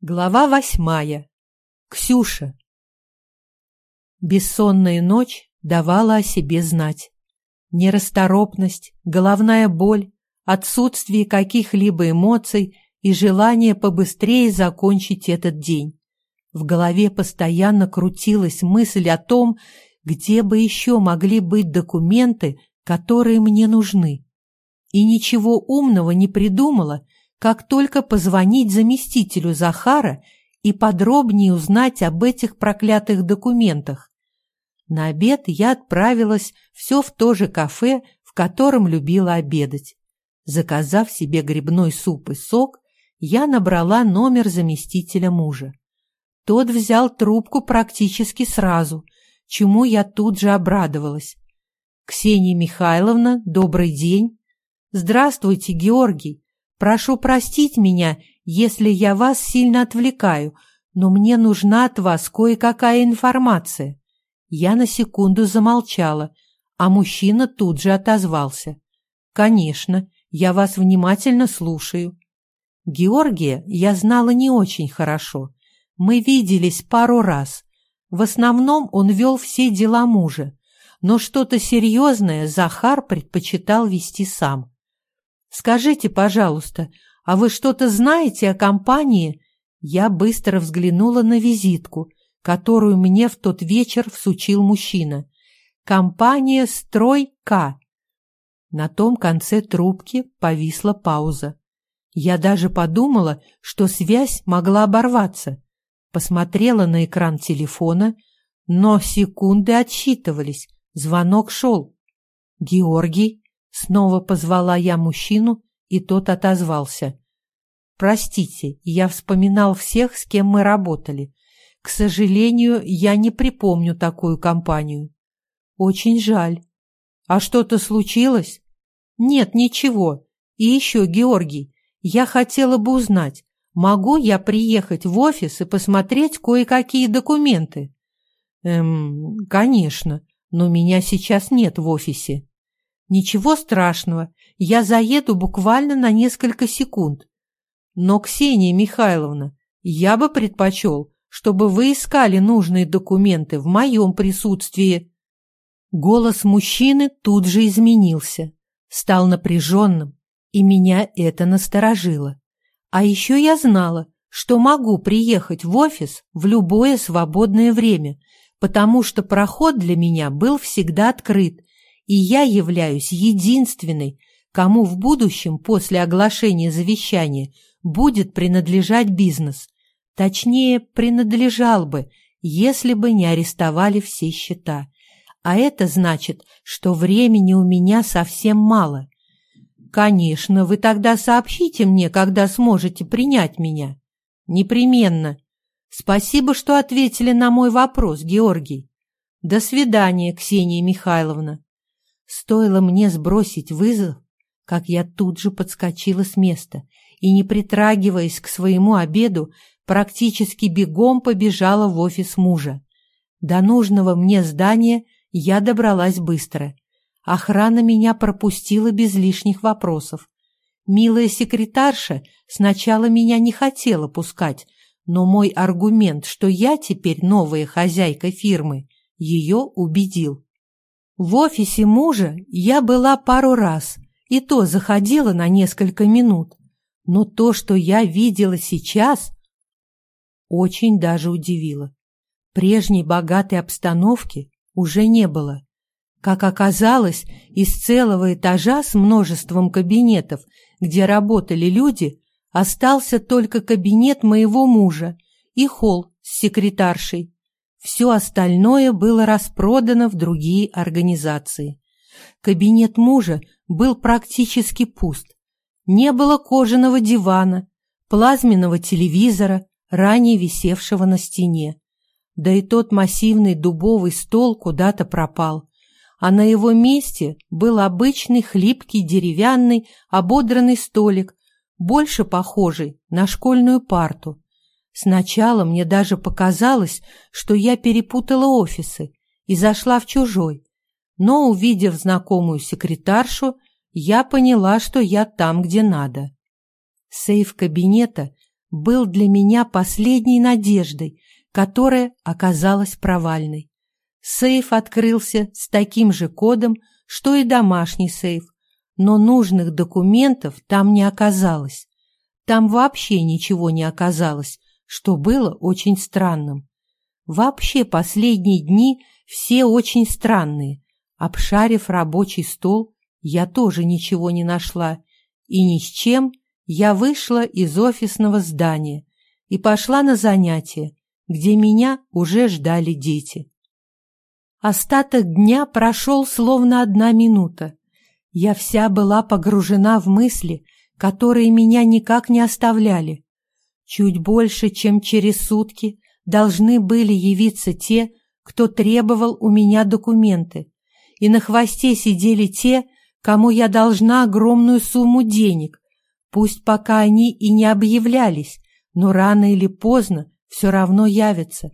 Глава восьмая. Ксюша. Бессонная ночь давала о себе знать. Нерасторопность, головная боль, отсутствие каких-либо эмоций и желание побыстрее закончить этот день. В голове постоянно крутилась мысль о том, где бы еще могли быть документы, которые мне нужны. И ничего умного не придумала, как только позвонить заместителю Захара и подробнее узнать об этих проклятых документах. На обед я отправилась все в то же кафе, в котором любила обедать. Заказав себе грибной суп и сок, я набрала номер заместителя мужа. Тот взял трубку практически сразу, чему я тут же обрадовалась. «Ксения Михайловна, добрый день!» «Здравствуйте, Георгий!» Прошу простить меня, если я вас сильно отвлекаю, но мне нужна от вас кое-какая информация». Я на секунду замолчала, а мужчина тут же отозвался. «Конечно, я вас внимательно слушаю». Георгия я знала не очень хорошо. Мы виделись пару раз. В основном он вел все дела мужа, но что-то серьезное Захар предпочитал вести сам. Скажите, пожалуйста, а вы что-то знаете о компании?» Я быстро взглянула на визитку, которую мне в тот вечер всучил мужчина. «Компания «Строй-К». На том конце трубки повисла пауза. Я даже подумала, что связь могла оборваться. Посмотрела на экран телефона, но секунды отсчитывались. Звонок шел. «Георгий?» Снова позвала я мужчину, и тот отозвался. «Простите, я вспоминал всех, с кем мы работали. К сожалению, я не припомню такую компанию». «Очень жаль. А что-то случилось?» «Нет, ничего. И еще, Георгий, я хотела бы узнать, могу я приехать в офис и посмотреть кое-какие документы?» «Эм, конечно, но меня сейчас нет в офисе». Ничего страшного, я заеду буквально на несколько секунд. Но, Ксения Михайловна, я бы предпочел, чтобы вы искали нужные документы в моем присутствии. Голос мужчины тут же изменился, стал напряженным, и меня это насторожило. А еще я знала, что могу приехать в офис в любое свободное время, потому что проход для меня был всегда открыт, и я являюсь единственной, кому в будущем после оглашения завещания будет принадлежать бизнес. Точнее, принадлежал бы, если бы не арестовали все счета. А это значит, что времени у меня совсем мало. Конечно, вы тогда сообщите мне, когда сможете принять меня. Непременно. Спасибо, что ответили на мой вопрос, Георгий. До свидания, Ксения Михайловна. Стоило мне сбросить вызов, как я тут же подскочила с места и, не притрагиваясь к своему обеду, практически бегом побежала в офис мужа. До нужного мне здания я добралась быстро. Охрана меня пропустила без лишних вопросов. Милая секретарша сначала меня не хотела пускать, но мой аргумент, что я теперь новая хозяйка фирмы, ее убедил. В офисе мужа я была пару раз, и то заходила на несколько минут. Но то, что я видела сейчас, очень даже удивило. Прежней богатой обстановки уже не было. Как оказалось, из целого этажа с множеством кабинетов, где работали люди, остался только кабинет моего мужа и холл с секретаршей. Все остальное было распродано в другие организации. Кабинет мужа был практически пуст. Не было кожаного дивана, плазменного телевизора, ранее висевшего на стене. Да и тот массивный дубовый стол куда-то пропал, а на его месте был обычный хлипкий деревянный ободранный столик, больше похожий на школьную парту. Сначала мне даже показалось, что я перепутала офисы и зашла в чужой, но, увидев знакомую секретаршу, я поняла, что я там, где надо. Сейф кабинета был для меня последней надеждой, которая оказалась провальной. Сейф открылся с таким же кодом, что и домашний сейф, но нужных документов там не оказалось. Там вообще ничего не оказалось, что было очень странным. Вообще последние дни все очень странные. Обшарив рабочий стол, я тоже ничего не нашла, и ни с чем я вышла из офисного здания и пошла на занятия, где меня уже ждали дети. Остаток дня прошел словно одна минута. Я вся была погружена в мысли, которые меня никак не оставляли. Чуть больше, чем через сутки, должны были явиться те, кто требовал у меня документы, и на хвосте сидели те, кому я должна огромную сумму денег, пусть пока они и не объявлялись, но рано или поздно все равно явятся.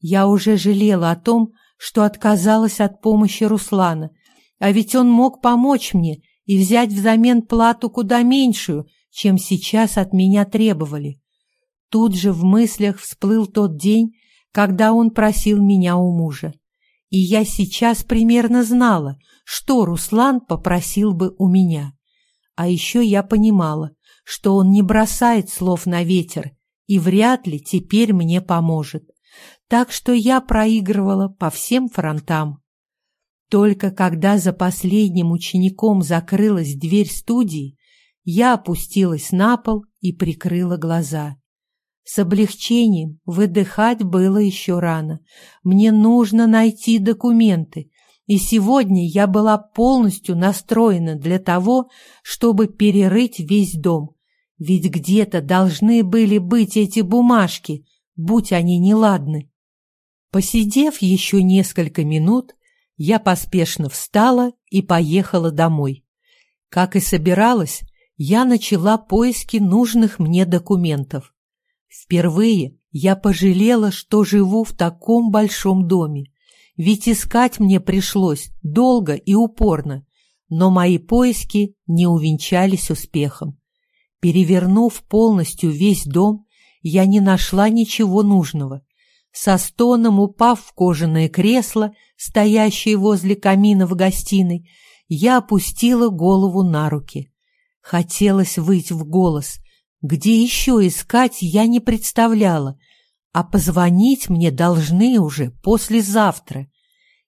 Я уже жалела о том, что отказалась от помощи Руслана — а ведь он мог помочь мне и взять взамен плату куда меньшую, чем сейчас от меня требовали. Тут же в мыслях всплыл тот день, когда он просил меня у мужа. И я сейчас примерно знала, что Руслан попросил бы у меня. А еще я понимала, что он не бросает слов на ветер и вряд ли теперь мне поможет. Так что я проигрывала по всем фронтам. Только когда за последним учеником закрылась дверь студии, я опустилась на пол и прикрыла глаза. С облегчением выдыхать было еще рано. Мне нужно найти документы, и сегодня я была полностью настроена для того, чтобы перерыть весь дом. Ведь где-то должны были быть эти бумажки, будь они неладны. Посидев еще несколько минут, я поспешно встала и поехала домой. Как и собиралась, я начала поиски нужных мне документов. Впервые я пожалела, что живу в таком большом доме, ведь искать мне пришлось долго и упорно, но мои поиски не увенчались успехом. Перевернув полностью весь дом, я не нашла ничего нужного. Со стоном упав в кожаное кресло, стоящее возле камина в гостиной, я опустила голову на руки. Хотелось выйти в голос. Где еще искать, я не представляла, а позвонить мне должны уже послезавтра.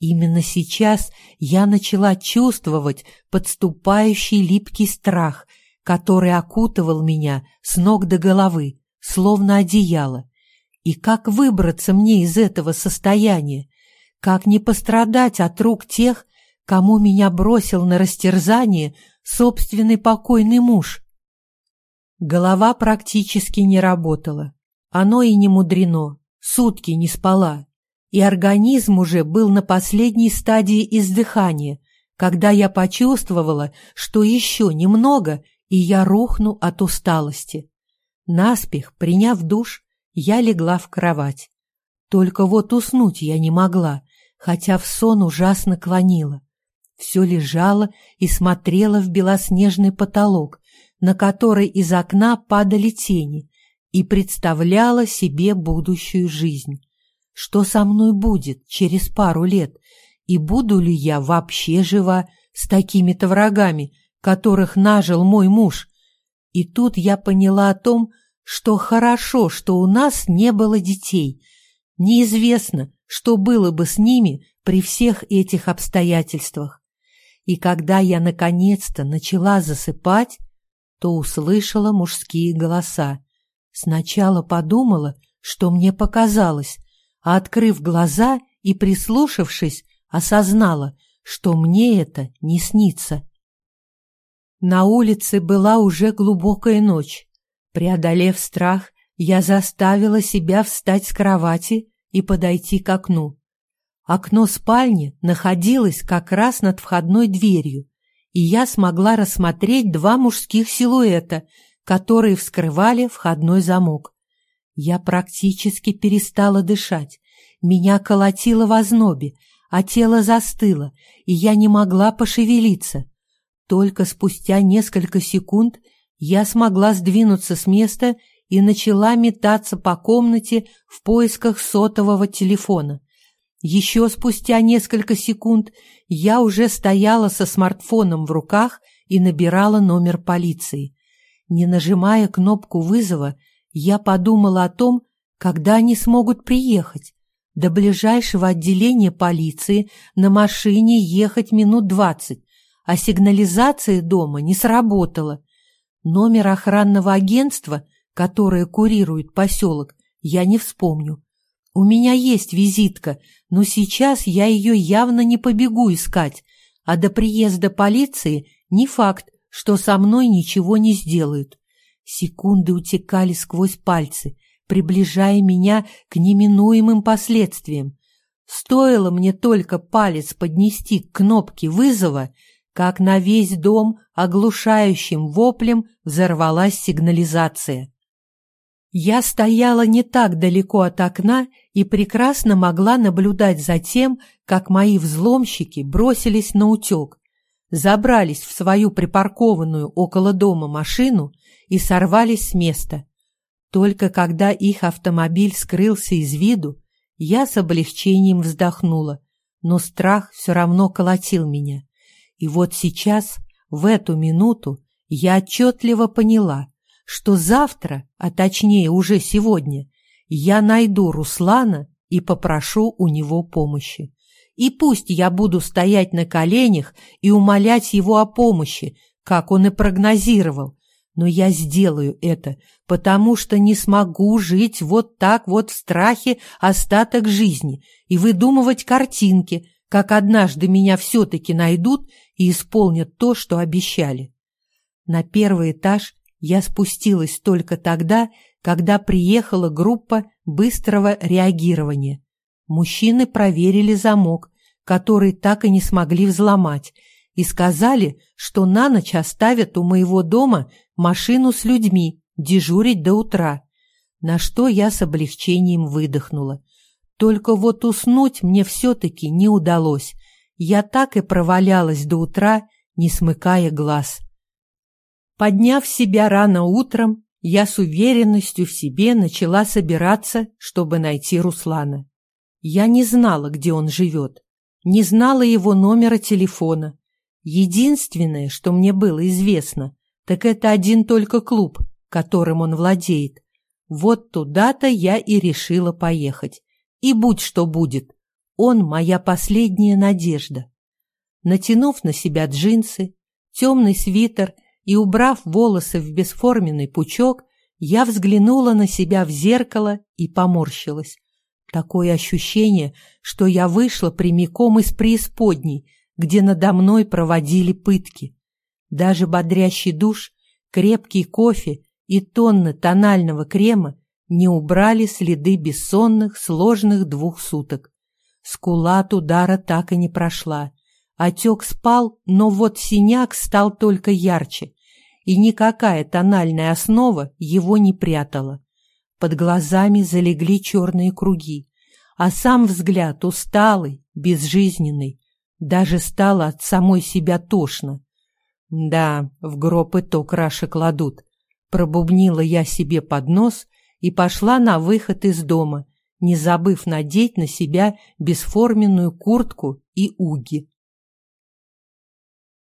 Именно сейчас я начала чувствовать подступающий липкий страх, который окутывал меня с ног до головы, словно одеяло. И как выбраться мне из этого состояния? Как не пострадать от рук тех, кому меня бросил на растерзание собственный покойный муж? Голова практически не работала. Оно и не мудрено. Сутки не спала. И организм уже был на последней стадии издыхания, когда я почувствовала, что еще немного, и я рухну от усталости. Наспех, приняв душ, я легла в кровать. Только вот уснуть я не могла, хотя в сон ужасно клонила. Все лежала и смотрела в белоснежный потолок, на который из окна падали тени, и представляла себе будущую жизнь. Что со мной будет через пару лет, и буду ли я вообще жива с такими-то врагами, которых нажил мой муж? И тут я поняла о том, что хорошо, что у нас не было детей. Неизвестно, что было бы с ними при всех этих обстоятельствах. И когда я наконец-то начала засыпать, то услышала мужские голоса. Сначала подумала, что мне показалось, а открыв глаза и прислушавшись, осознала, что мне это не снится. На улице была уже глубокая ночь. Преодолев страх, я заставила себя встать с кровати и подойти к окну. Окно спальни находилось как раз над входной дверью, и я смогла рассмотреть два мужских силуэта, которые вскрывали входной замок. Я практически перестала дышать, меня колотило в ознобе, а тело застыло, и я не могла пошевелиться. Только спустя несколько секунд я смогла сдвинуться с места и начала метаться по комнате в поисках сотового телефона. Еще спустя несколько секунд я уже стояла со смартфоном в руках и набирала номер полиции. Не нажимая кнопку вызова, я подумала о том, когда они смогут приехать. До ближайшего отделения полиции на машине ехать минут двадцать, а сигнализация дома не сработала. Номер охранного агентства, которое курирует поселок, я не вспомню. У меня есть визитка, но сейчас я ее явно не побегу искать, а до приезда полиции не факт, что со мной ничего не сделают. Секунды утекали сквозь пальцы, приближая меня к неминуемым последствиям. Стоило мне только палец поднести к кнопке вызова, как на весь дом оглушающим воплем взорвалась сигнализация. Я стояла не так далеко от окна и прекрасно могла наблюдать за тем, как мои взломщики бросились на утек, забрались в свою припаркованную около дома машину и сорвались с места. Только когда их автомобиль скрылся из виду, я с облегчением вздохнула, но страх все равно колотил меня. И вот сейчас, в эту минуту, я отчетливо поняла, что завтра, а точнее уже сегодня, я найду Руслана и попрошу у него помощи. И пусть я буду стоять на коленях и умолять его о помощи, как он и прогнозировал, но я сделаю это, потому что не смогу жить вот так вот в страхе остаток жизни и выдумывать картинки, как однажды меня все-таки найдут и исполнят то, что обещали. На первый этаж я спустилась только тогда, когда приехала группа быстрого реагирования. Мужчины проверили замок, который так и не смогли взломать, и сказали, что на ночь оставят у моего дома машину с людьми, дежурить до утра. На что я с облегчением выдохнула. Только вот уснуть мне все-таки не удалось. Я так и провалялась до утра, не смыкая глаз. Подняв себя рано утром, я с уверенностью в себе начала собираться, чтобы найти Руслана. Я не знала, где он живет, не знала его номера телефона, Единственное, что мне было известно, так это один только клуб, которым он владеет. Вот туда-то я и решила поехать. И будь что будет, он моя последняя надежда. Натянув на себя джинсы, темный свитер и убрав волосы в бесформенный пучок, я взглянула на себя в зеркало и поморщилась. Такое ощущение, что я вышла прямиком из преисподней, где надо мной проводили пытки. Даже бодрящий душ, крепкий кофе и тонны тонального крема не убрали следы бессонных, сложных двух суток. Скула от удара так и не прошла. Отек спал, но вот синяк стал только ярче, и никакая тональная основа его не прятала. Под глазами залегли черные круги, а сам взгляд усталый, безжизненный, даже стало от самой себя тошно. Да, в гроб и то краши кладут. Пробубнила я себе под нос и пошла на выход из дома, не забыв надеть на себя бесформенную куртку и уги.